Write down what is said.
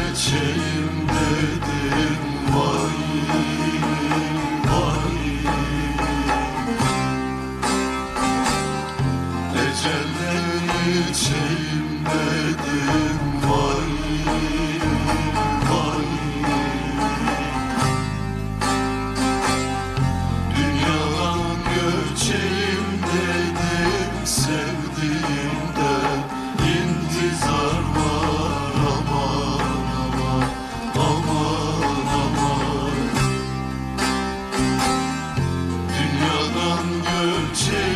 geçeyim dedim vay vay. Ecelden içeyim dedim vay to